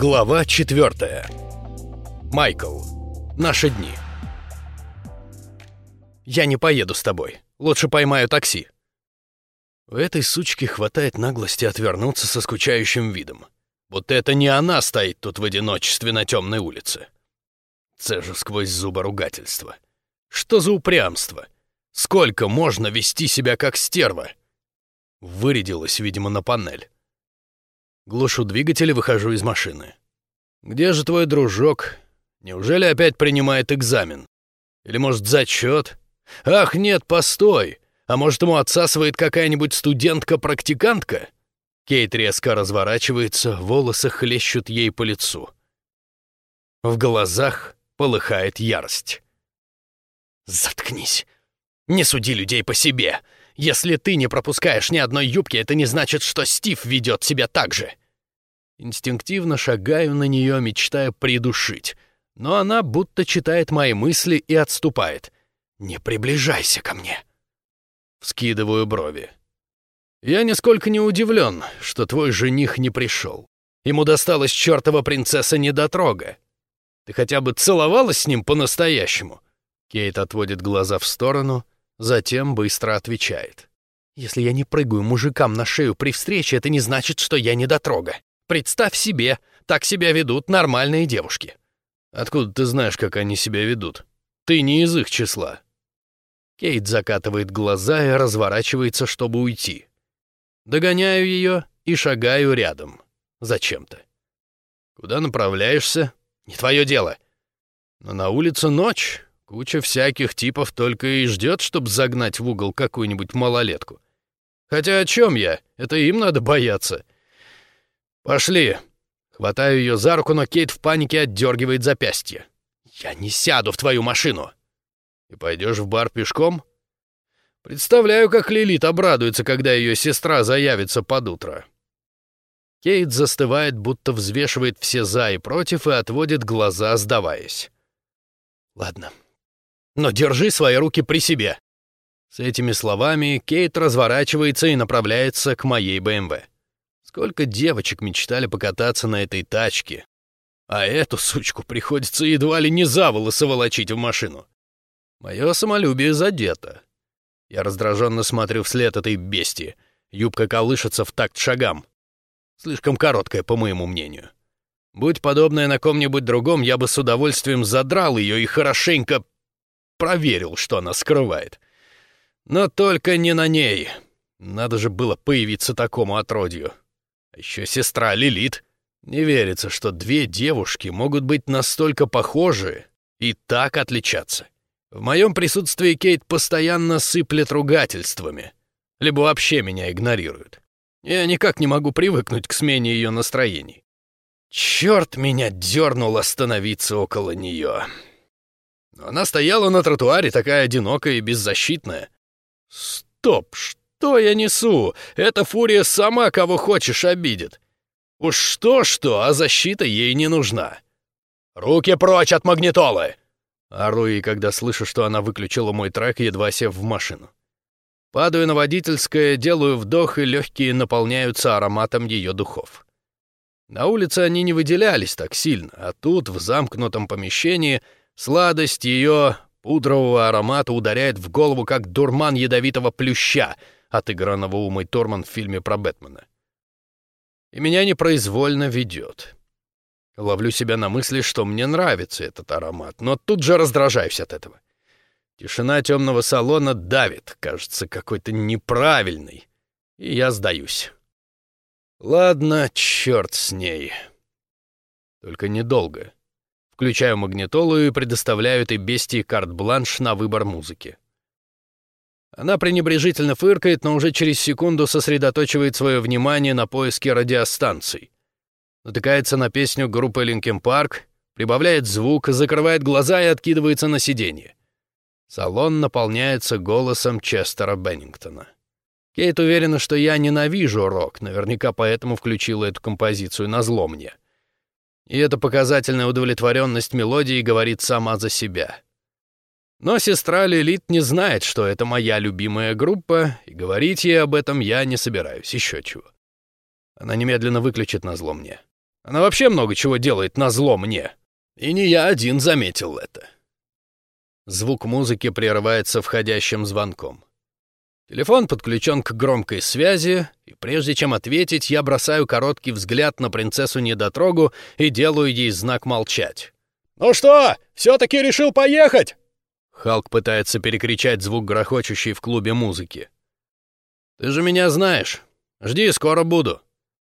Глава 4. Майкл. Наши дни. Я не поеду с тобой. Лучше поймаю такси. У этой сучки хватает наглости отвернуться со скучающим видом. Вот это не она стоит тут в одиночестве на темной улице. Цежу сквозь зубы ругательства. Что за упрямство? Сколько можно вести себя как стерва? Вырядилась, видимо, на панель. Глушу двигатель и выхожу из машины. «Где же твой дружок? Неужели опять принимает экзамен? Или, может, зачет? Ах, нет, постой! А может, ему отсасывает какая-нибудь студентка-практикантка?» Кейт резко разворачивается, волосы хлещут ей по лицу. В глазах полыхает ярость. «Заткнись! Не суди людей по себе! Если ты не пропускаешь ни одной юбки, это не значит, что Стив ведет себя так же. Инстинктивно шагаю на нее, мечтая придушить. Но она будто читает мои мысли и отступает. «Не приближайся ко мне!» Вскидываю брови. «Я нисколько не удивлен, что твой жених не пришел. Ему досталась чертова принцесса-недотрога. Ты хотя бы целовалась с ним по-настоящему?» Кейт отводит глаза в сторону — Затем быстро отвечает. «Если я не прыгаю мужикам на шею при встрече, это не значит, что я недотрога. Представь себе, так себя ведут нормальные девушки». «Откуда ты знаешь, как они себя ведут? Ты не из их числа». Кейт закатывает глаза и разворачивается, чтобы уйти. Догоняю ее и шагаю рядом. Зачем-то. «Куда направляешься?» «Не твое дело». «Но на улице ночь. Куча всяких типов только и ждет, чтобы загнать в угол какую-нибудь малолетку. Хотя о чем я? Это им надо бояться. Пошли. Хватаю ее за руку, но Кейт в панике отдергивает запястье. Я не сяду в твою машину. И пойдешь в бар пешком? Представляю, как Лилит обрадуется, когда ее сестра заявится под утро. Кейт застывает, будто взвешивает все «за» и «против» и отводит глаза, сдаваясь. «Ладно, но держи свои руки при себе». С этими словами Кейт разворачивается и направляется к моей БМВ. Сколько девочек мечтали покататься на этой тачке. А эту сучку приходится едва ли не за волосы волочить в машину. Мое самолюбие задето. Я раздраженно смотрю вслед этой бестии. Юбка колышется в такт шагам. Слишком короткая, по моему мнению. Будь подобная на ком-нибудь другом, я бы с удовольствием задрал ее и хорошенько проверил, что она скрывает. Но только не на ней. Надо же было появиться такому отродью. Еще сестра Лилит. Не верится, что две девушки могут быть настолько похожи и так отличаться. В моем присутствии Кейт постоянно сыплет ругательствами, либо вообще меня игнорирует. Я никак не могу привыкнуть к смене ее настроений. Черт меня дернул остановиться около нее. Она стояла на тротуаре, такая одинокая и беззащитная. Стоп, что я несу? Эта фурия сама кого хочешь обидит. Уж что-что, а защита ей не нужна. «Руки прочь от магнитолы!» Ору ей, когда слышу, что она выключила мой трек, едва сев в машину. Падаю на водительское, делаю вдох, и легкие наполняются ароматом ее духов. На улице они не выделялись так сильно, а тут, в замкнутом помещении, Сладость ее пудрового аромата ударяет в голову, как дурман ядовитого плюща, отыгранного Умой Торман в фильме про Бэтмена. И меня непроизвольно ведет. Ловлю себя на мысли, что мне нравится этот аромат, но тут же раздражаюсь от этого. Тишина темного салона давит, кажется, какой-то неправильный, и я сдаюсь. Ладно, черт с ней. Только недолго. Включаю магнитолу и предоставляю этой бестии карт-бланш на выбор музыки. Она пренебрежительно фыркает, но уже через секунду сосредоточивает свое внимание на поиске радиостанций. Натыкается на песню группы Linkin Park, прибавляет звук, закрывает глаза и откидывается на сиденье. Салон наполняется голосом Честера Беннингтона. Кейт уверена, что я ненавижу рок, наверняка поэтому включила эту композицию на зло мне. И эта показательная удовлетворенность мелодии говорит сама за себя. Но сестра Лилит не знает, что это моя любимая группа, и говорить ей об этом я не собираюсь, еще чего. Она немедленно выключит назло мне. Она вообще много чего делает на зло мне. И не я один заметил это. Звук музыки прерывается входящим звонком. Телефон подключен к громкой связи, и прежде чем ответить, я бросаю короткий взгляд на принцессу-недотрогу и делаю ей знак молчать. «Ну что, все-таки решил поехать?» Халк пытается перекричать звук грохочущей в клубе музыки. «Ты же меня знаешь. Жди, скоро буду».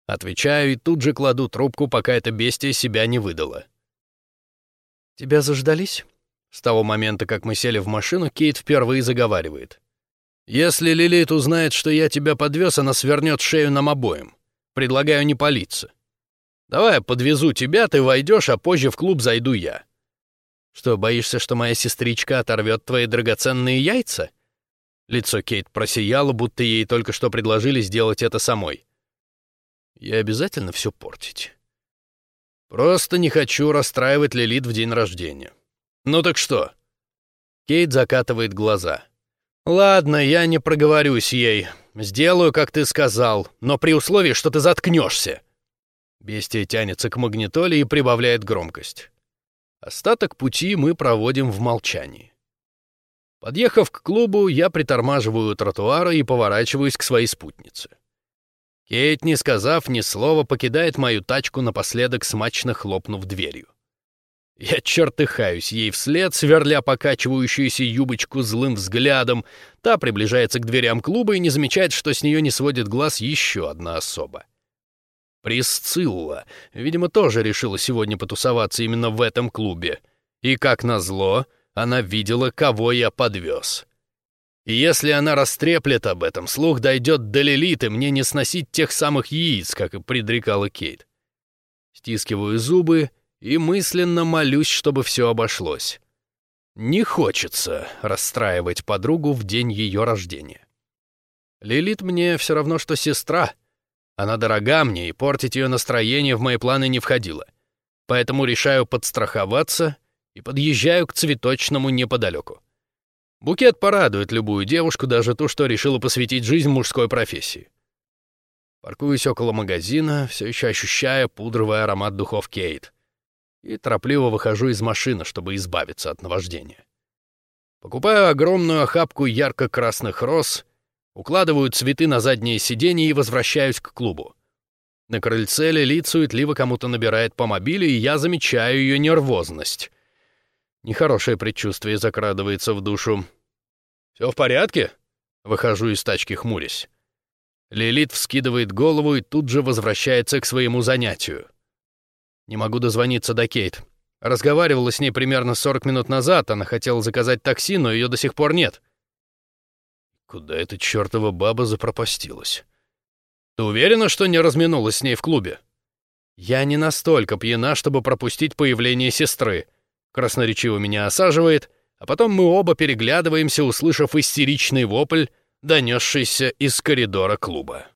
Отвечаю и тут же кладу трубку, пока это бестие себя не выдало. «Тебя заждались?» С того момента, как мы сели в машину, Кейт впервые заговаривает. «Если Лилит узнает, что я тебя подвез, она свернет шею нам обоим. Предлагаю не палиться. Давай я подвезу тебя, ты войдешь, а позже в клуб зайду я». «Что, боишься, что моя сестричка оторвет твои драгоценные яйца?» Лицо Кейт просияло, будто ей только что предложили сделать это самой. «Я обязательно все портить?» «Просто не хочу расстраивать Лилит в день рождения. Ну так что?» Кейт закатывает глаза. «Ладно, я не проговорюсь ей. Сделаю, как ты сказал, но при условии, что ты заткнешься». Бестия тянется к магнитоле и прибавляет громкость. Остаток пути мы проводим в молчании. Подъехав к клубу, я притормаживаю у тротуара и поворачиваюсь к своей спутнице. Кейт, не сказав ни слова, покидает мою тачку напоследок, смачно хлопнув дверью. Я чертыхаюсь ей вслед, сверля покачивающуюся юбочку злым взглядом. Та приближается к дверям клуба и не замечает, что с нее не сводит глаз еще одна особа. Присцилла, видимо, тоже решила сегодня потусоваться именно в этом клубе. И, как назло, она видела, кого я подвез. И если она растреплет об этом, слух дойдет до Лилиты, мне не сносить тех самых яиц, как и предрекала Кейт. Стискиваю зубы и мысленно молюсь, чтобы все обошлось. Не хочется расстраивать подругу в день ее рождения. Лилит мне все равно, что сестра. Она дорога мне, и портить ее настроение в мои планы не входило. Поэтому решаю подстраховаться и подъезжаю к цветочному неподалеку. Букет порадует любую девушку, даже ту, что решила посвятить жизнь мужской профессии. Паркуюсь около магазина, все еще ощущая пудровый аромат духов Кейт и торопливо выхожу из машины, чтобы избавиться от наваждения. Покупаю огромную охапку ярко-красных роз, укладываю цветы на заднее сиденье и возвращаюсь к клубу. На крыльце Лилит суетливо кому-то набирает по мобиле, и я замечаю ее нервозность. Нехорошее предчувствие закрадывается в душу. «Все в порядке?» Выхожу из тачки, хмурясь. Лилит вскидывает голову и тут же возвращается к своему занятию. Не могу дозвониться до Кейт. Разговаривала с ней примерно 40 минут назад, она хотела заказать такси, но ее до сих пор нет. Куда эта чертова баба запропастилась? Ты уверена, что не разминулась с ней в клубе? Я не настолько пьяна, чтобы пропустить появление сестры. Красноречиво меня осаживает, а потом мы оба переглядываемся, услышав истеричный вопль, донесшийся из коридора клуба.